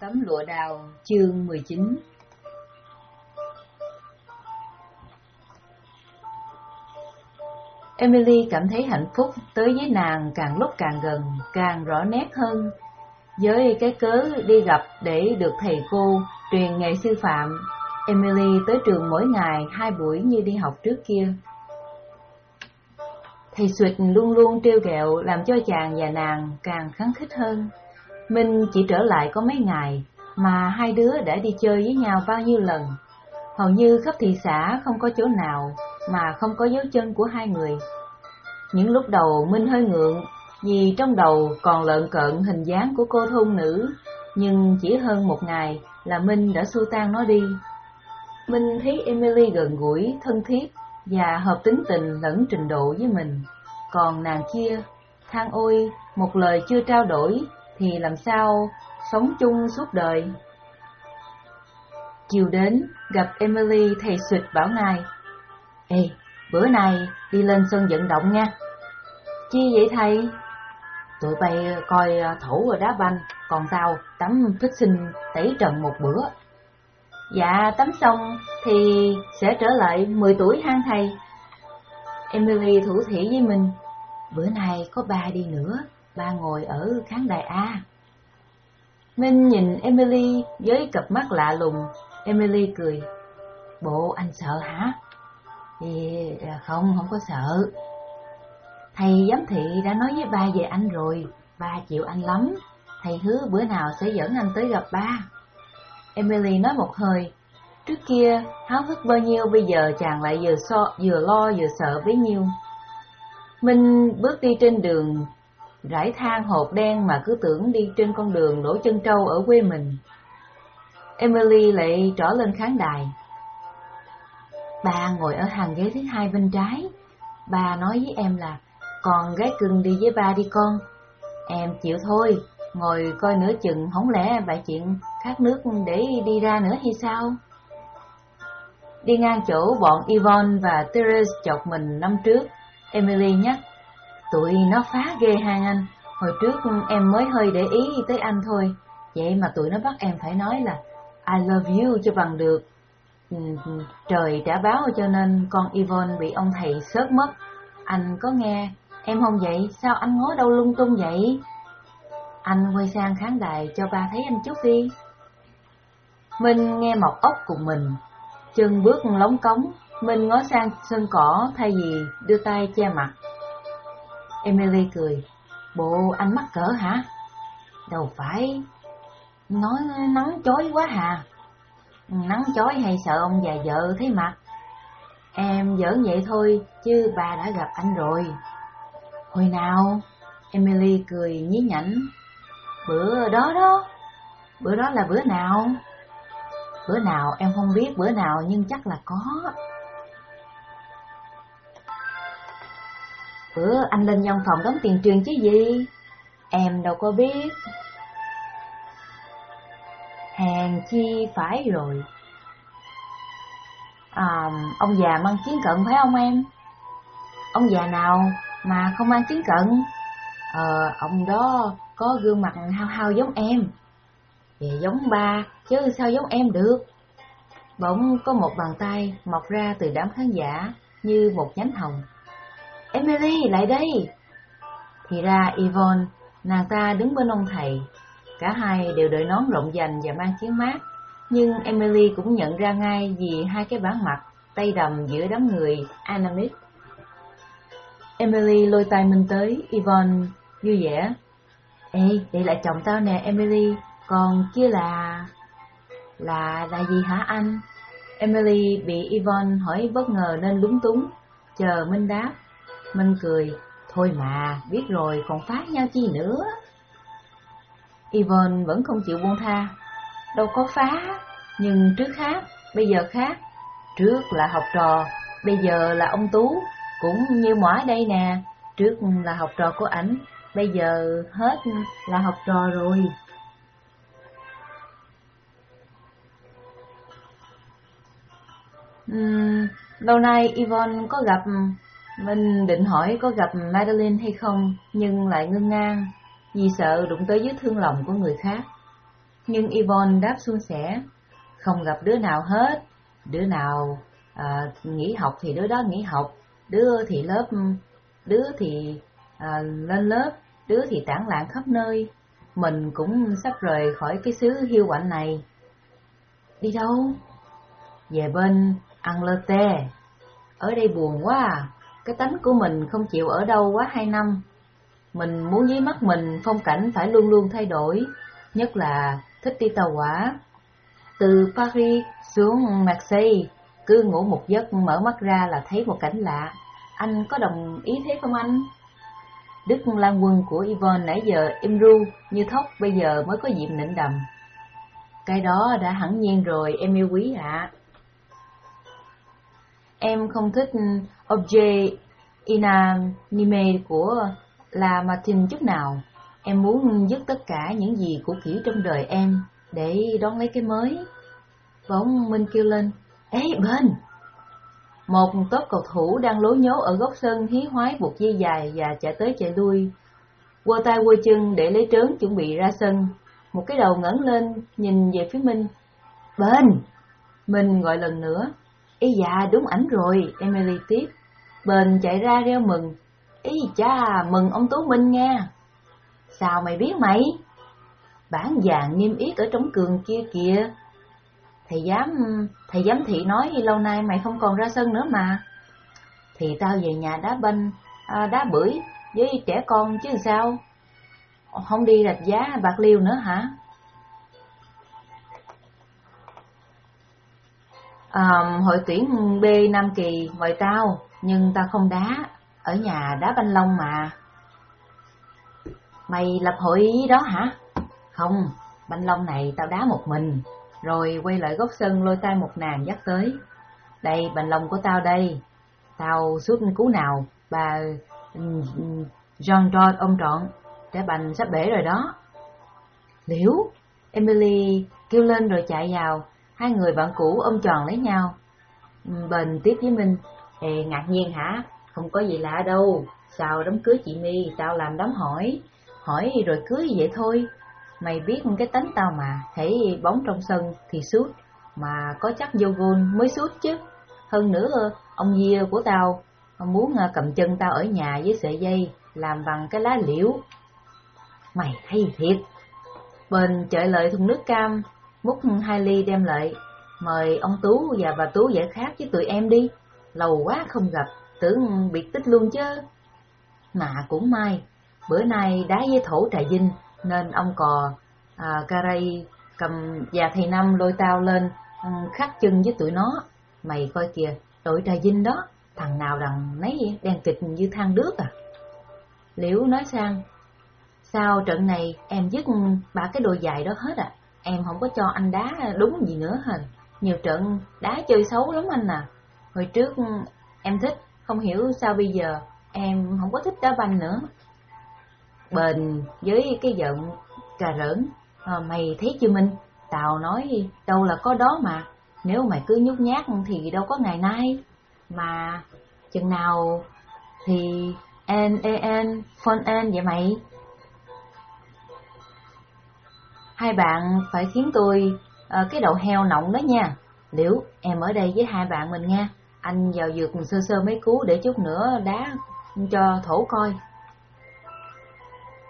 Tấm lụa đào, chương 19 Emily cảm thấy hạnh phúc tới với nàng càng lúc càng gần, càng rõ nét hơn. Với cái cớ đi gặp để được thầy cô truyền nghề sư phạm, Emily tới trường mỗi ngày hai buổi như đi học trước kia. Thầy Suyệt luôn luôn trêu ghẹo làm cho chàng và nàng càng kháng khích hơn. Minh chỉ trở lại có mấy ngày, mà hai đứa đã đi chơi với nhau bao nhiêu lần. Hầu như khắp thị xã không có chỗ nào mà không có dấu chân của hai người. Những lúc đầu Minh hơi ngượng, vì trong đầu còn lợn cợn hình dáng của cô thôn nữ, nhưng chỉ hơn một ngày là Minh đã xua tan nó đi. Minh thấy Emily gần gũi, thân thiết và hợp tính tình lẫn trình độ với mình. Còn nàng kia, than ôi, một lời chưa trao đổi thì làm sao sống chung suốt đời. Chiều đến, gặp Emily thầy suyệt bảo ngài. Ê, bữa nay đi lên sân vận động nha. Chi vậy thầy? Tụi bay coi à, thủ và đá banh, còn tao tắm thích sinh tẩy trần một bữa. Dạ, tắm xong thì sẽ trở lại 10 tuổi hang thầy. Emily thủ thỉ với mình, bữa nay có ba đi nữa, ba ngồi ở khán đài A. Minh nhìn Emily với cặp mắt lạ lùng, Emily cười. Bộ anh sợ hả? Thì à, không, không có sợ. Thầy giám thị đã nói với ba về anh rồi, ba chịu anh lắm. Thầy hứa bữa nào sẽ dẫn anh tới gặp ba. Emily nói một hơi. Trước kia, háo hức bao nhiêu, bây giờ chàng lại vừa, so, vừa lo vừa sợ bấy nhiêu. Minh bước đi trên đường rải than hộp đen mà cứ tưởng đi trên con đường đổ chân trâu ở quê mình. Emily lại trở lên khán đài. Ba ngồi ở hàng ghế thứ hai bên trái. Ba nói với em là, con gái cưng đi với ba đi con. Em chịu thôi, ngồi coi nửa chừng, không lẽ bà chuyện khát nước để đi ra nữa hay sao? Đi ngang chỗ bọn Yvonne và Therese chọc mình năm trước, Emily nhắc, tụi nó phá ghê hai anh, hồi trước em mới hơi để ý tới anh thôi, vậy mà tụi nó bắt em phải nói là I love you cho bằng được. Ừ, trời trả báo cho nên con Yvonne bị ông thầy sớt mất. Anh có nghe, em không vậy, sao anh ngó đâu lung tung vậy? Anh quay sang khán đài cho ba thấy anh chút đi. Minh nghe mọc ốc cùng mình, chân bước lóng cống, Minh ngó sang sân cỏ thay vì đưa tay che mặt. Emily cười, bộ anh mắc cỡ hả? Đâu phải, nói nắng chói quá hà. Nắng chói hay sợ ông già vợ thấy mặt? Em giỡn vậy thôi, chứ bà đã gặp anh rồi. Hồi nào? Emily cười nhí nhảnh. Bữa đó đó. Bữa đó là bữa nào? Bữa nào em không biết bữa nào nhưng chắc là có. Bữa anh lên văn phòng đóng tiền truyền chứ gì? Em đâu có biết. Hàng chi phải rồi. À, ông già mang chiến cận phải không em? Ông già nào mà không mang chiến cận? Ờ, ông đó có gương mặt hao hao giống em. Vậy giống ba, chứ sao giống em được? Bỗng có một bàn tay mọc ra từ đám khán giả như một nhánh hồng. Emily, lại đây! Thì ra Yvonne, nàng ta đứng bên ông thầy. Cả hai đều đội nón rộng dành và mang chiếc mát. Nhưng Emily cũng nhận ra ngay vì hai cái bản mặt, tay đầm giữa đám người Anamit. Emily lôi tay mình tới, Yvonne vui vẻ. Ê, đây là chồng tao nè Emily, còn kia là... Là... là gì hả anh? Emily bị Yvonne hỏi bất ngờ nên lúng túng, chờ Minh đáp. Minh cười, thôi mà, biết rồi còn phá nhau chi nữa. Yvonne vẫn không chịu buông tha, đâu có phá, nhưng trước khác, bây giờ khác. Trước là học trò, bây giờ là ông Tú, cũng như mỏi đây nè, trước là học trò của ảnh, bây giờ hết là học trò rồi. Uhm, lâu nay Yvonne có gặp mình định hỏi có gặp Madeline hay không, nhưng lại ngưng ngang, vì sợ đụng tới vết thương lòng của người khác. Nhưng Yvonne đáp suôn sẻ, không gặp đứa nào hết, đứa nào à, nghỉ học thì đứa đó nghỉ học, đứa thì lớp, đứa thì à, lên lớp, đứa thì tản lạng khắp nơi. Mình cũng sắp rời khỏi cái xứ hiu quạnh này. Đi đâu? Về bên Angleterre. Ở đây buồn quá à, cái tánh của mình không chịu ở đâu quá hai năm. Mình muốn dưới mắt mình phong cảnh phải luôn luôn thay đổi, nhất là thích đi tàu hỏa. Từ Paris xuống Marseille, cứ ngủ một giấc mở mắt ra là thấy một cảnh lạ. Anh có đồng ý thế không anh? Đức Lan Quân của Yvonne nãy giờ im ru như thóc bây giờ mới có dịp nịnh đầm. Cái đó đã hẳn nhiên rồi em yêu quý ạ. Em không thích ừ, objet inanime của là Martin chút nào. Em muốn dứt tất cả những gì của kỹ trong đời em để đón lấy cái mới. Bỗng Minh kêu lên, Ê bên! Một tốp cầu thủ đang lố nhố ở góc sân hí hoái buộc dây dài và chạy tới chạy lui. Quơ tay quơ chân để lấy trớn chuẩn bị ra sân. Một cái đầu ngẩng lên nhìn về phía Minh. Bên! Minh gọi lần nữa. Ý dạ đúng ảnh rồi, Emily tiếp. Bền chạy ra reo mừng. Ý cha, mừng ông Tú Minh nha. Sao mày biết mày? Bản vàng niêm yết ở trống cường kia kìa. Thầy dám, thầy giám thị nói lâu nay mày không còn ra sân nữa mà. Thì tao về nhà đá banh, à, đá bưởi với trẻ con chứ sao? Không đi rạch giá bạc liêu nữa hả? Um, hội tuyển B Nam Kỳ mời tao, nhưng tao không đá, ở nhà đá banh lông mà. Mày lập hội đó hả? Không, banh lông này tao đá một mình, rồi quay lại góc sân lôi tay một nàng dắt tới. Đây, banh lông của tao đây, tao suốt cú nào, bà John George ôm trọn, trái banh sắp bể rồi đó. Liễu, Emily kêu lên rồi chạy vào, hai người bạn cũ ôm tròn lấy nhau. Ừ, Bền tiếp với Minh, Ê, ngạc nhiên hả? Không có gì lạ đâu, sao đám cưới chị My, tao làm đám hỏi, hỏi rồi cưới vậy thôi. Mày biết cái tánh tao mà, thấy bóng trong sân thì sút, mà có chắc vô gôn mới sút chứ. Hơn nữa, ông Dìa của tao muốn à, cầm chân tao ở nhà với sợi dây, làm bằng cái lá liễu. Mày hay thiệt. Bền chợi lợi thùng nước cam, múc hai ly đem lại, mời ông Tú và bà Tú giải khát với tụi em đi. Lâu quá không gặp, tưởng biệt tích luôn chứ. Mà cũng may, bữa nay đá với thổ trà dinh, nên ông cò à, Caray cầm và thầy Năm lôi tao lên ừ, khắc chân với tụi nó. Mày coi kìa, đội trà dinh đó, thằng nào đằng nấy đen kịch như than đước à. Liễu nói sang, sao trận này em dứt ba cái đôi dài đó hết à, em không có cho anh đá đúng gì nữa hả? Nhiều trận đá chơi xấu lắm anh à. Hồi trước em thích, không hiểu sao bây giờ em không có thích đá banh nữa. Bền với cái giận cà rỡn, à, mày thấy chưa Minh, tao nói đâu là có đó mà, nếu mày cứ nhút nhát thì đâu có ngày nay. Mà chừng nào thì en en phone en vậy mày? Hai bạn phải khiến tôi uh, cái đậu heo nọng đó nha. Liễu, em ở đây với hai bạn mình nha. Anh vào dược sơ sơ mấy cú để chút nữa đá cho thổ coi.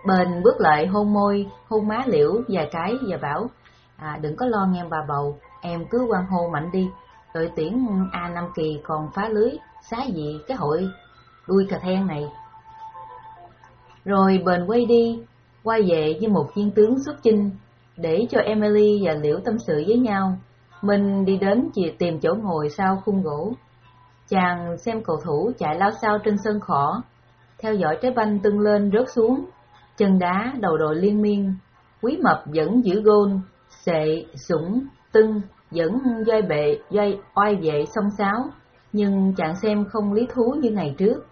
Bền bước lại hôn môi, hôn má liễu vài cái và bảo, à, đừng có lo nghe bà bầu, em cứ quan hô mạnh đi. Đội tuyển A nam Kỳ còn phá lưới, xá gì cái hội đuôi cà then này. Rồi bền quay đi, quay về với một viên tướng xuất chinh, để cho Emily và Liễu tâm sự với nhau. Mình đi đến chỉ tìm chỗ ngồi sau khung gỗ. Chàng xem cầu thủ chạy lao sao trên sân khỏ, theo dõi trái banh tưng lên rớt xuống, chân đá đầu đội liên miên, quý mập vẫn giữ gôn, sệ, sủng, tưng, vẫn doi bệ, doi oai vệ song sáo, nhưng chàng xem không lý thú như ngày trước.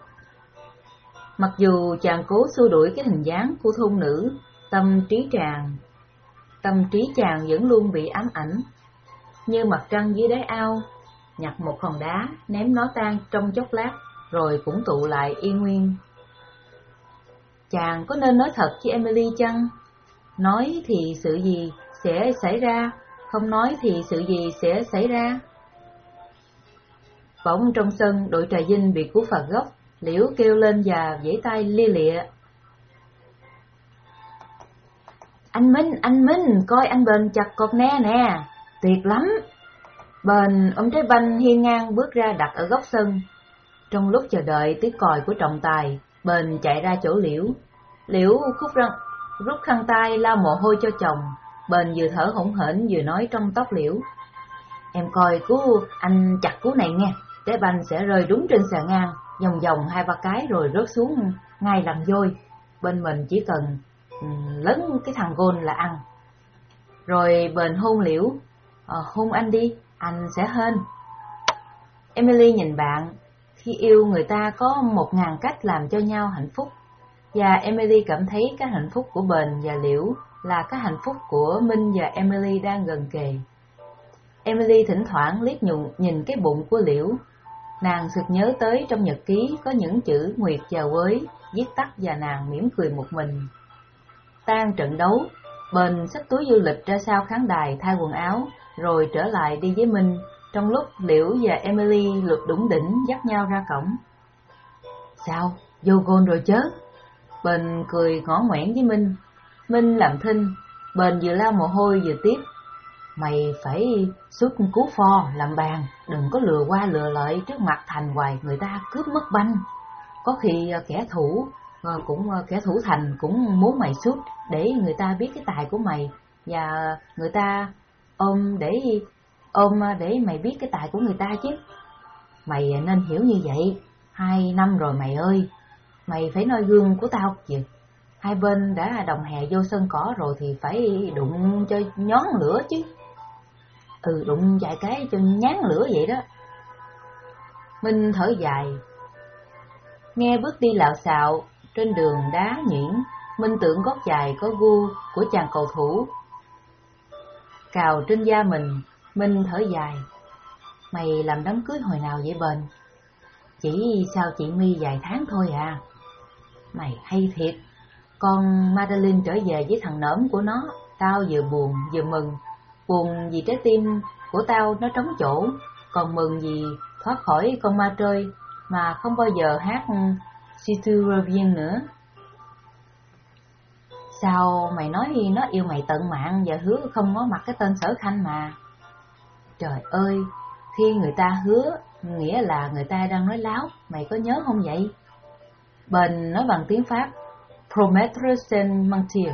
Mặc dù chàng cố xua đuổi cái hình dáng của thôn nữ, tâm trí chàng, tâm trí chàng vẫn luôn bị ám ảnh, như mặt trăng dưới đáy ao, nhặt một hòn đá, ném nó tan trong chốc lát, rồi cũng tụ lại y nguyên. Chàng có nên nói thật với Emily chăng? Nói thì sự gì sẽ xảy ra, không nói thì sự gì sẽ xảy ra. Bỗng trong sân, đội trà dinh bị cú phạt gốc, liễu kêu lên và vẫy tay lia lịa. Anh Minh, anh Minh, coi anh Bền chặt cột ne nè, tuyệt lắm. Bền ôm trái banh hiên ngang bước ra đặt ở góc sân. Trong lúc chờ đợi tiếng còi của trọng tài, Bền chạy ra chỗ liễu. Liễu khúc răng, rút khăn tay lau mồ hôi cho chồng. Bền vừa thở hổn hển vừa nói trong tóc liễu. Em coi cú anh chặt cú này nghe, trái banh sẽ rơi đúng trên xà ngang, vòng vòng hai ba cái rồi rớt xuống ngay làm dôi. Bên mình chỉ cần Ừ, lấn cái thằng gôn là ăn. Rồi bền hôn liễu, à, hôn anh đi, anh sẽ hên. Emily nhìn bạn, khi yêu người ta có một ngàn cách làm cho nhau hạnh phúc. Và Emily cảm thấy cái hạnh phúc của Bền và Liễu là cái hạnh phúc của Minh và Emily đang gần kề. Emily thỉnh thoảng liếc nhụng nhìn cái bụng của Liễu. Nàng sực nhớ tới trong nhật ký có những chữ Nguyệt và Quới, viết tắt và nàng mỉm cười một mình. Tan trận đấu, Bền xách túi du lịch ra sau khán đài thay quần áo, rồi trở lại đi với Minh, trong lúc Liễu và Emily lượt đủng đỉnh dắt nhau ra cổng. Sao, vô gôn rồi chớ? Bền cười ngõ ngoẻn với Minh. Minh làm thinh, Bền vừa lao mồ hôi vừa tiếp. Mày phải xuất cú pho, làm bàn, đừng có lừa qua lừa lợi trước mặt thành hoài người ta cướp mất banh. Có khi à, kẻ thủ Ờ, cũng ờ, kẻ thủ thành cũng muốn mày xuất để người ta biết cái tài của mày. Và người ta ôm để ôm ờ, để mày biết cái tài của người ta chứ. Mày nên hiểu như vậy. Hai năm rồi mày ơi, mày phải noi gương của tao chứ hai bên đã đồng hè vô sân cỏ rồi thì phải đụng cho nhón lửa chứ. Ừ đụng vài cái cho nhán lửa vậy đó. Minh thở dài. Nghe bước đi lạo xạo trên đường đá nhuyễn, minh tượng gót dài có gu của chàng cầu thủ. Cào trên da mình, Minh thở dài. Mày làm đám cưới hồi nào vậy bền? Chỉ sao chị My vài tháng thôi à. Mày hay thiệt, con Madeline trở về với thằng nỡm của nó, tao vừa buồn vừa mừng. Buồn vì trái tim của tao nó trống chỗ, còn mừng vì thoát khỏi con ma trơi mà không bao giờ hát Siturovian nữa. Sao mày nói nó yêu mày tận mạng và hứa không có mặt cái tên sở khanh mà? Trời ơi, khi người ta hứa, nghĩa là người ta đang nói láo, mày có nhớ không vậy? Bền nói bằng tiếng Pháp, Prometheus Saint mentir,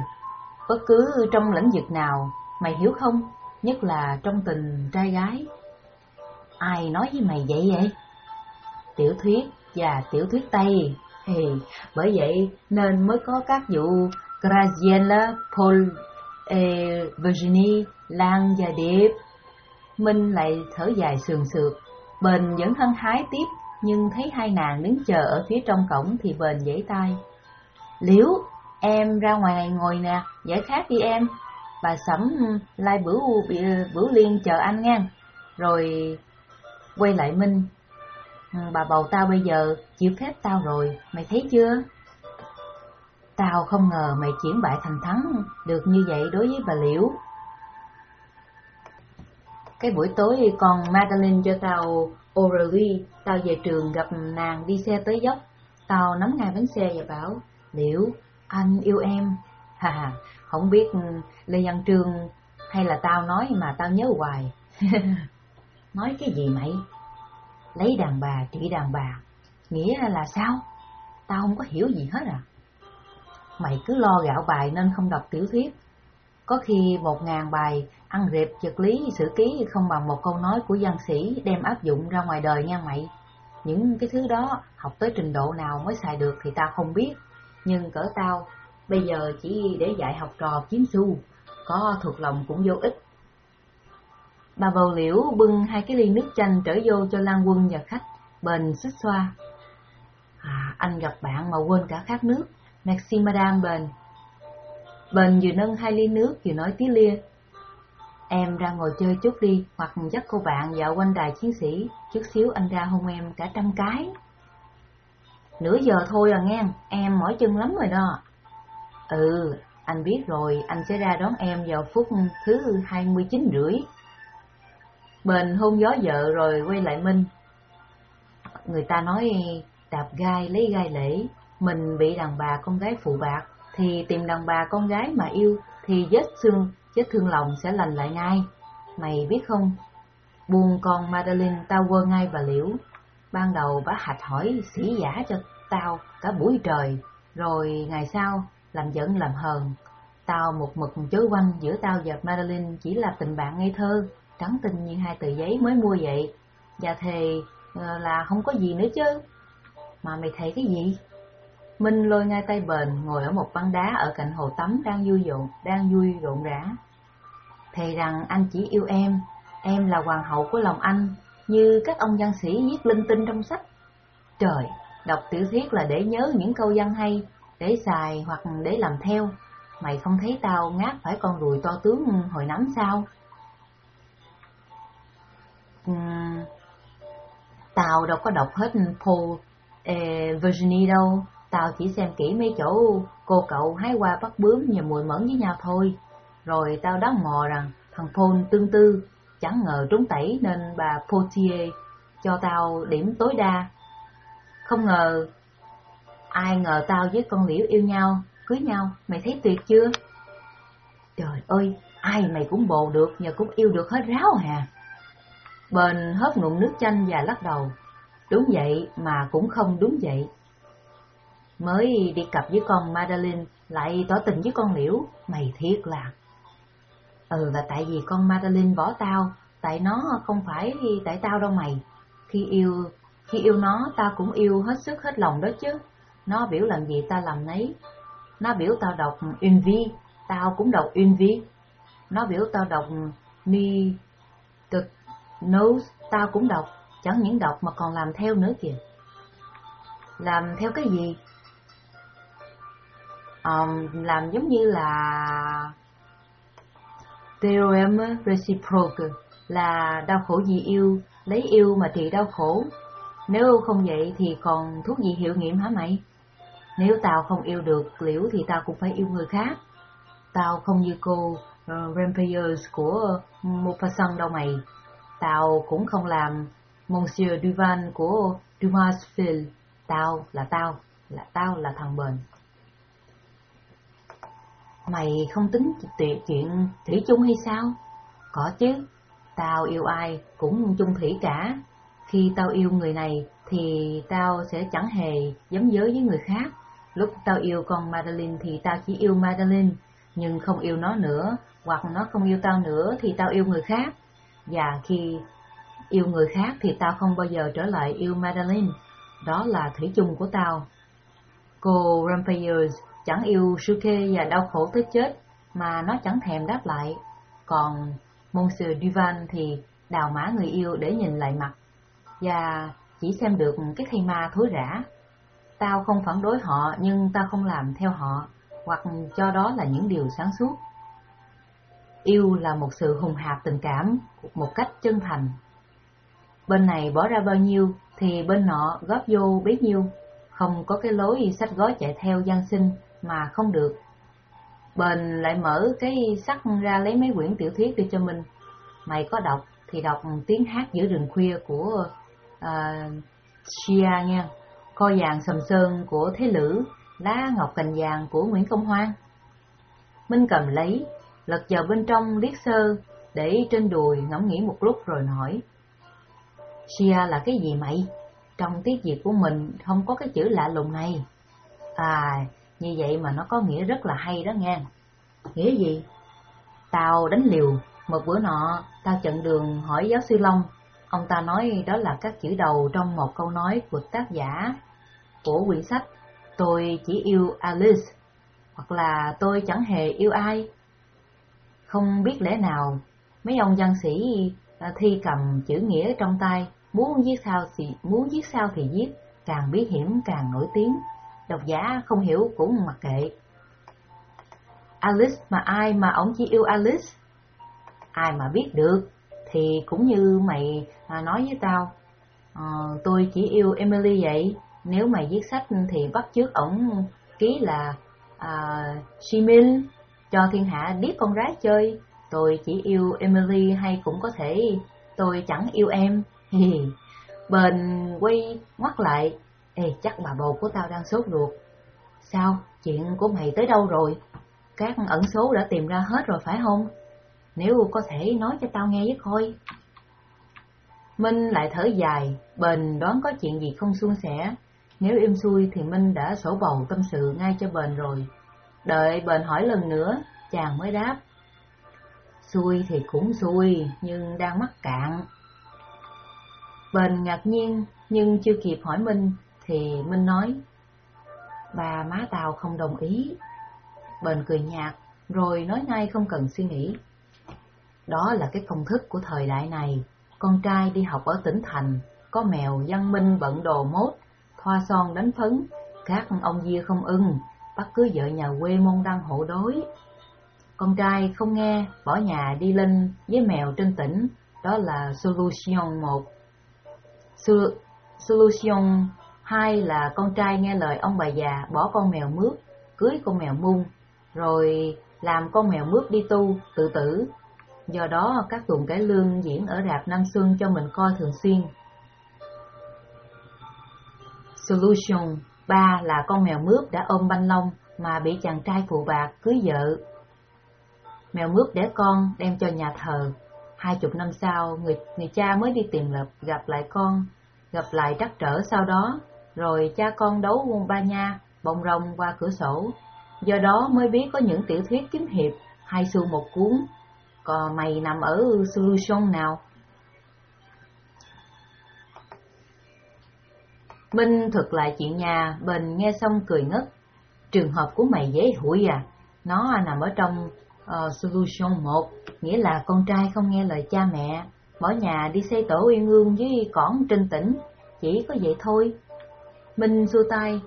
bất cứ trong lĩnh vực nào, mày hiểu không? Nhất là trong tình trai gái. Ai nói với mày vậy vậy? Tiểu thuyết và tiểu thuyết Tây thì bởi vậy nên mới có các vụ Graziella, Paul, e, Virginie, Lan và Điệp. Minh lại thở dài sườn sượt, Bền vẫn hăng hái tiếp, nhưng thấy hai nàng đứng chờ ở phía trong cổng thì Bền giãy tay. Liễu, em ra ngoài này ngồi nè, giải khát đi em. Bà sẫm lai bữa bữa liên chờ anh ngang. Rồi quay lại Minh, Ừ, bà bầu tao bây giờ chịu phép tao rồi, mày thấy chưa? Tao không ngờ mày chuyển bại thành thắng được như vậy đối với bà Liễu. Cái buổi tối con Madeline cho tao Aurelie, tao về trường gặp nàng đi xe tới dốc. Tao nắm ngay bánh xe và bảo, Liễu, anh yêu em. Hà hà, không biết Lê Văn Trương hay là tao nói mà tao nhớ hoài. nói cái gì mày? Lấy đàn bà trị đàn bà, nghĩa là sao? Tao không có hiểu gì hết à. Mày cứ lo gạo bài nên không đọc tiểu thuyết. Có khi một ngàn bài ăn rệp chật lý sử ký không bằng một câu nói của văn sĩ đem áp dụng ra ngoài đời nha mày. Những cái thứ đó học tới trình độ nào mới xài được thì tao không biết. Nhưng cỡ tao, bây giờ chỉ để dạy học trò kiếm xu, có thuộc lòng cũng vô ích. Bà bầu liễu bưng hai cái ly nước chanh trở vô cho Lan Quân và khách, bền xích xoa. À, anh gặp bạn mà quên cả khát nước, merci madame bền. Bền vừa nâng hai ly nước vừa nói tí lia. Em ra ngồi chơi chút đi, hoặc dắt cô bạn dạo quanh đài chiến sĩ, chút xíu anh ra hôn em cả trăm cái. Nửa giờ thôi à nghe, em mỏi chân lắm rồi đó. Ừ, Anh biết rồi, anh sẽ ra đón em vào phút thứ 29 rưỡi. Bền hôn gió vợ rồi quay lại Minh. Người ta nói đạp gai lấy gai lễ, mình bị đàn bà con gái phụ bạc, thì tìm đàn bà con gái mà yêu, thì vết xương, vết thương lòng sẽ lành lại ngay. Mày biết không, buồn con Madeline tao quơ ngay và liễu. Ban đầu bà hạch hỏi sĩ giả cho tao cả buổi trời, rồi ngày sau làm giận làm hờn. Tao một mực chối quanh giữa tao và Madeline chỉ là tình bạn ngây thơ, trắng tinh như hai tờ giấy mới mua vậy. Dạ Và thề ờ, là không có gì nữa chứ. Mà mày thấy cái gì? Minh lôi ngay tay bền ngồi ở một băng đá ở cạnh hồ tắm đang vui rộn, đang vui rộn rã. Thề rằng anh chỉ yêu em, em là hoàng hậu của lòng anh, như các ông văn sĩ viết linh tinh trong sách. Trời, đọc tiểu thuyết là để nhớ những câu văn hay, để xài hoặc để làm theo. Mày không thấy tao ngáp phải con ruồi to tướng hồi nắm sao? À, tao đâu có đọc hết Paul eh, Virginie đâu, tao chỉ xem kỹ mấy chỗ cô cậu hái qua bắt bướm và mùi mẫn với nhau thôi. Rồi tao đoán mò rằng thằng Paul tương tư, chẳng ngờ trúng tẩy nên bà Potier cho tao điểm tối đa. Không ngờ, ai ngờ tao với con liễu yêu nhau, cưới nhau, mày thấy tuyệt chưa? Trời ơi, ai mày cũng bồ được, nhờ cũng yêu được hết ráo hà. Bền hớp ngụm nước chanh và lắc đầu. Đúng vậy mà cũng không đúng vậy. Mới đi cặp với con Madeline, lại tỏ tình với con liễu, mày thiệt là... Ừ là tại vì con Madeline bỏ tao, tại nó không phải tại tao đâu mày. Khi yêu, khi yêu nó tao cũng yêu hết sức hết lòng đó chứ. Nó biểu làm gì tao làm nấy. Nó biểu tao đọc Uyên tao cũng đọc Uyên Nó biểu tao đọc Mi Notes tao cũng đọc, chẳng những đọc mà còn làm theo nữa kìa. Làm theo cái gì? Um, làm giống như là Theorem reciprocal là đau khổ vì yêu, lấy yêu mà trị đau khổ. Nếu không vậy thì còn thuốc gì hiệu nghiệm hả mày? Nếu tao không yêu được liễu thì tao cũng phải yêu người khác. Tao không như cô ờ, uh, Rampiers của Maupassant đâu mày. Tao cũng không làm Monsieur Duvan của Dumasville. Tao là tao, là tao là thằng bền. Mày không tính chuyện thủy chung hay sao? Có chứ, tao yêu ai cũng chung thủy cả. Khi tao yêu người này thì tao sẽ chẳng hề dám giới với người khác. Lúc tao yêu con Madeline thì tao chỉ yêu Madeline, nhưng không yêu nó nữa, hoặc nó không yêu tao nữa thì tao yêu người khác. Và khi yêu người khác thì tao không bao giờ trở lại yêu Madeline. Đó là thủy chung của tao. Cô Rampayers chẳng yêu Suke và đau khổ tới chết, mà nó chẳng thèm đáp lại. Còn Monsieur Duvan thì đào mã người yêu để nhìn lại mặt, và chỉ xem được cái thây ma thối rã. Tao không phản đối họ, nhưng tao không làm theo họ, hoặc cho đó là những điều sáng suốt. Yêu là một sự hùng hạp tình cảm, một cách chân thành. Bên này bỏ ra bao nhiêu, thì bên nọ góp vô bấy nhiêu, không có cái lối sách gói chạy theo gian sinh mà không được. Bền lại mở cái sắt ra lấy mấy quyển tiểu thuyết đưa cho mình. Mày có đọc thì đọc tiếng hát giữa rừng khuya của à, uh, Shia nha, co vàng sầm sơn của Thế Lữ, lá ngọc cành vàng của Nguyễn Công Hoan. Minh cầm lấy, lật vào bên trong liếc sơ, để trên đùi ngẫm nghĩ một lúc rồi hỏi. "Xia là cái gì mày? Trong tiếng Việt của mình không có cái chữ lạ lùng này. À, như vậy mà nó có nghĩa rất là hay đó nghe. Nghĩa gì? Tao đánh liều, một bữa nọ tao chặn đường hỏi giáo sư Long, ông ta nói đó là các chữ đầu trong một câu nói của tác giả của quyển sách Tôi chỉ yêu Alice, hoặc là tôi chẳng hề yêu ai. Không biết lẽ nào, mấy ông văn sĩ à, thi cầm chữ nghĩa trong tay, muốn viết sao thì muốn viết sao thì viết, càng bí hiểm càng nổi tiếng độc giả không hiểu cũng mặc kệ. Alice mà ai mà ổng chỉ yêu Alice? Ai mà biết được, thì cũng như mày à, nói với tao, à, tôi chỉ yêu Emily vậy, nếu mày viết sách thì bắt trước ổng ký là à, Shimil cho thiên hạ biết con rác chơi, tôi chỉ yêu Emily hay cũng có thể tôi chẳng yêu em. Hì, bền quay ngoắt lại, ê chắc bà bầu của tao đang sốt ruột. Sao, chuyện của mày tới đâu rồi? Các ẩn số đã tìm ra hết rồi phải không? Nếu có thể nói cho tao nghe với coi. Minh lại thở dài, bền đoán có chuyện gì không suôn sẻ. Nếu im xuôi thì Minh đã sổ bầu tâm sự ngay cho bền rồi. Đợi bền hỏi lần nữa, chàng mới đáp. Xui thì cũng xui, nhưng đang mắc cạn. Bền ngạc nhiên, nhưng chưa kịp hỏi Minh, thì Minh nói, Bà má tao không đồng ý. Bền cười nhạt, rồi nói ngay không cần suy nghĩ. Đó là cái công thức của thời đại này. Con trai đi học ở tỉnh thành, có mèo văn minh bận đồ mốt, thoa son đánh phấn, các ông dìa không ưng, bắt cưới vợ nhà quê môn đăng hộ đối. Con trai không nghe, bỏ nhà đi lên với mèo trên tỉnh, đó là solution 1. Solution 2 là con trai nghe lời ông bà già bỏ con mèo mướp, cưới con mèo mung, rồi làm con mèo mướp đi tu, tự tử. Do đó các tuồng cải lương diễn ở rạp Nam Xuân cho mình coi thường xuyên. Solution Ba là con mèo mướp đã ôm banh lông mà bị chàng trai phụ bạc cưới vợ. Mèo mướp đẻ con đem cho nhà thờ. Hai chục năm sau, người, người cha mới đi tìm lập gặp lại con, gặp lại trắc trở sau đó, rồi cha con đấu quân ba nha, bồng rồng qua cửa sổ. Do đó mới biết có những tiểu thuyết kiếm hiệp, hai xu một cuốn. Còn mày nằm ở solution nào? Minh thuật lại chuyện nhà, Bình nghe xong cười ngất. Trường hợp của mày dễ hủi à, nó nằm ở trong uh, solution 1, nghĩa là con trai không nghe lời cha mẹ, bỏ nhà đi xây tổ uyên ương với cỏn trên tỉnh, chỉ có vậy thôi. Minh xua tay,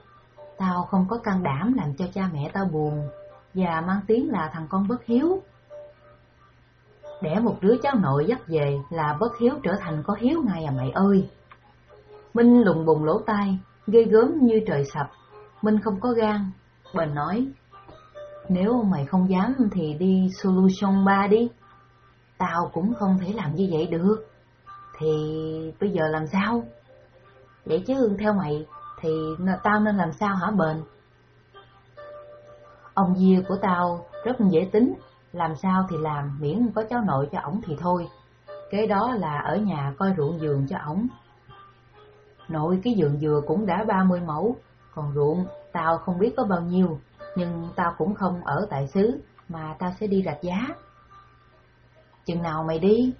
tao không có can đảm làm cho cha mẹ tao buồn, và mang tiếng là thằng con bất hiếu. Đẻ một đứa cháu nội dắt về là bất hiếu trở thành có hiếu ngay à mày ơi. Minh lùng bùng lỗ tai, ghê gớm như trời sập. Minh không có gan. Bền nói, nếu mày không dám thì đi solution 3 đi. Tao cũng không thể làm như vậy được. Thì bây giờ làm sao? Vậy chứ theo mày thì tao nên làm sao hả bền? Ông Dìa của tao rất dễ tính, làm sao thì làm, miễn có cháu nội cho ổng thì thôi. Cái đó là ở nhà coi ruộng giường cho ổng. Nội cái giường dừa cũng đã ba mươi mẫu, còn ruộng tao không biết có bao nhiêu, nhưng tao cũng không ở tại xứ, mà tao sẽ đi rạch giá. Chừng nào mày đi?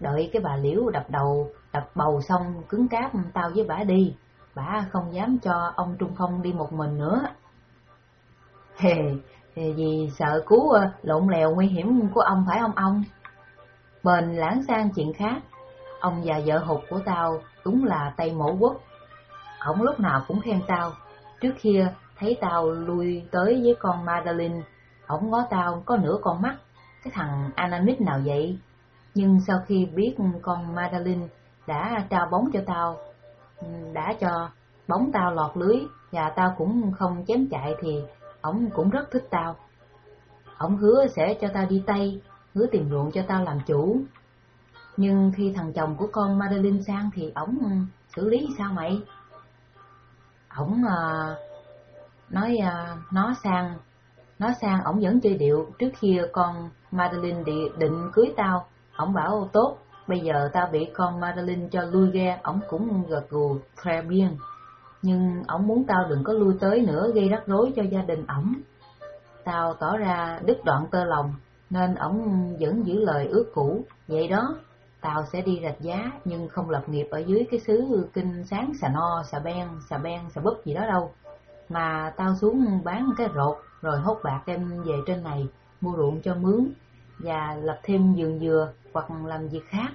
Đợi cái bà liễu đập đầu, đập bầu xong cứng cáp tao với bà đi, bà không dám cho ông Trung Phong đi một mình nữa. Hề, vì sợ cứu ờ, lộn lèo nguy hiểm của ông phải không ông? Bền lãng sang chuyện khác, ông và vợ hụt của tao đúng là tay mẫu quốc. Ông lúc nào cũng khen tao, trước kia thấy tao lui tới với con Madeline, ổng ngó tao có nửa con mắt, cái thằng Anamit nào vậy? Nhưng sau khi biết con Madeline đã trao bóng cho tao, đã cho bóng tao lọt lưới và tao cũng không chém chạy thì ổng cũng rất thích tao. Ổng hứa sẽ cho tao đi Tây, hứa tìm ruộng cho tao làm chủ. Nhưng khi thằng chồng của con Madeline sang thì ổng ừ, xử lý sao mày? Ổng uh, nói uh, nó sang, nó sang ổng vẫn chơi điệu trước khi con Madeline định, định cưới tao, ổng bảo tốt, bây giờ tao bị con Madeline cho lui ghe, ổng cũng gật gù khè biên. nhưng ổng muốn tao đừng có lui tới nữa gây rắc rối cho gia đình ổng. Tao tỏ ra đứt đoạn tơ lòng, nên ổng vẫn giữ lời ước cũ, vậy đó, tao sẽ đi rạch giá nhưng không lập nghiệp ở dưới cái xứ kinh sáng xà no, xà ben, xà ben, xà búp gì đó đâu. Mà tao xuống bán cái rột rồi hốt bạc đem về trên này, mua ruộng cho mướn và lập thêm vườn dừa hoặc làm việc khác.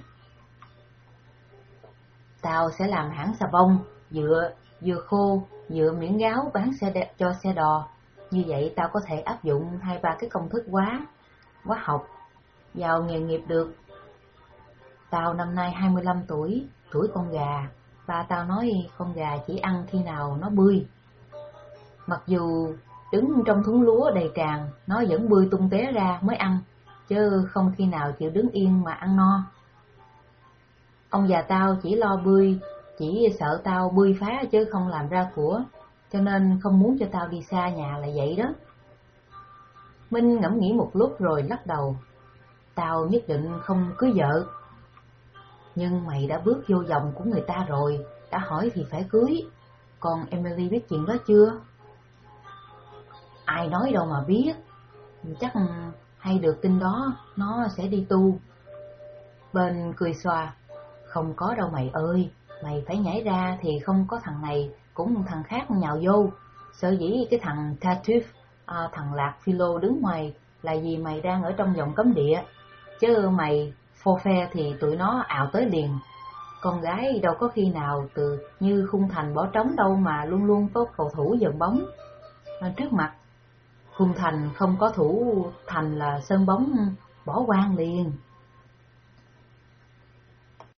Tao sẽ làm hãng xà bông, dựa dừa khô, dừa miễn gáo bán xe đẹp cho xe đò. Như vậy tao có thể áp dụng hai ba cái công thức quá, quá học, vào nghề nghiệp được. Tao năm nay 25 tuổi, tuổi con gà, và tao nói con gà chỉ ăn khi nào nó bươi. Mặc dù đứng trong thúng lúa đầy tràn, nó vẫn bươi tung té ra mới ăn, chứ không khi nào chịu đứng yên mà ăn no. Ông già tao chỉ lo bươi, chỉ sợ tao bươi phá chứ không làm ra của, cho nên không muốn cho tao đi xa nhà là vậy đó. Minh ngẫm nghĩ một lúc rồi lắc đầu, tao nhất định không cưới vợ. Nhưng mày đã bước vô vòng của người ta rồi, đã hỏi thì phải cưới. Còn Emily biết chuyện đó chưa? Ai nói đâu mà biết, chắc hay được tin đó nó sẽ đi tu. Bên cười xòa, không có đâu mày ơi, mày phải nhảy ra thì không có thằng này, cũng thằng khác nhào vô. Sợ dĩ cái thằng Tatif, à, thằng Lạc Philo đứng ngoài là vì mày đang ở trong vòng cấm địa, chứ mày phô phe thì tụi nó ảo tới liền. Con gái đâu có khi nào từ như khung thành bỏ trống đâu mà luôn luôn có cầu thủ dần bóng. À, trước mặt, khung thành không có thủ thành là sân bóng bỏ quang liền.